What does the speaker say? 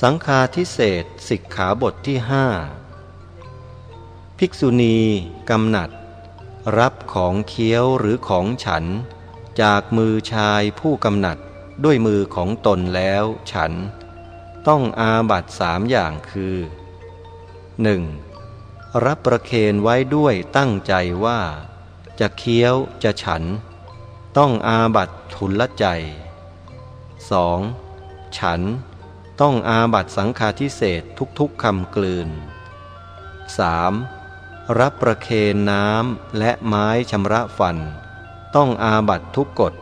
สังฆาทิเศษสิกขาบทที่ห้าภิกษุณีกำหนัด รับของเคี้ยวหรือของฉัน จากมือชายผู้กำหนัดด้วยมือของตนแล้วฉัน ต้องอาบัตสามอย่างคือ 1. รับประเคนไว้ด้วยตั้งใจว่า จะเคี้ยวจะฉัน ต้องอาบัตทุลใจ 2. ฉัน ต้องอาบัตสังฆาทิเศษทุกๆคำกลืน 3. รับประเคนน้ำและไม้ชำระฟัน ต้องอาบัตทุกกฎ